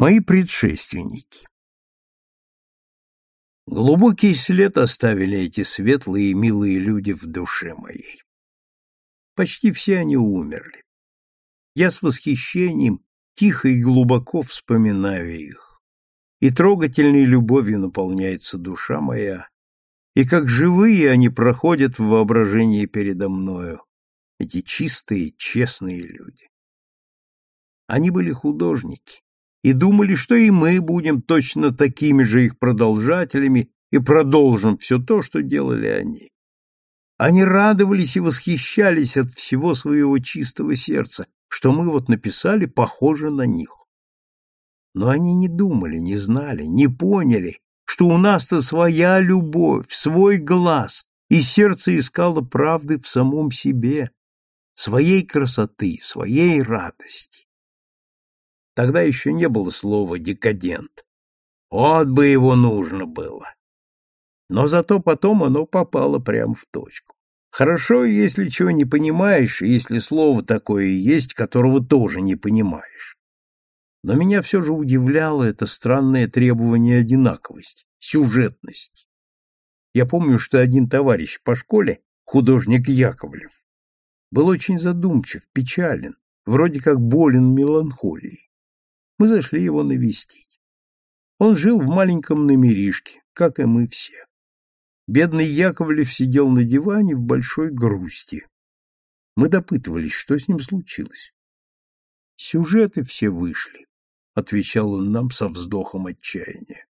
Мои предшественники. Глубокий след оставили эти светлые и милые люди в душе моей. Почти все они умерли. Я с восхищением тихо и глубоко вспоминаю их. И трогательной любовью наполняется душа моя, и как живые они проходят в воображении передо мною, эти чистые, честные люди. Они были художники и думали, что и мы будем точно такими же их продолжателями и продолжим все то, что делали они. Они радовались и восхищались от всего своего чистого сердца, что мы вот написали похоже на них. Но они не думали, не знали, не поняли, что у нас-то своя любовь, свой глаз, и сердце искало правды в самом себе, своей красоты, своей радости. Тогда еще не было слова «декадент». Вот бы его нужно было. Но зато потом оно попало прямо в точку. Хорошо, если чего не понимаешь, если слово такое есть, которого тоже не понимаешь. Но меня все же удивляло это странное требование одинаковости, сюжетности. Я помню, что один товарищ по школе, художник Яковлев, был очень задумчив, печален, вроде как болен меланхолией. Мы зашли его навестить. Он жил в маленьком номеришке, как и мы все. Бедный Яковлев сидел на диване в большой грусти. Мы допытывались, что с ним случилось. Сюжеты все вышли, отвечал он нам со вздохом отчаяния.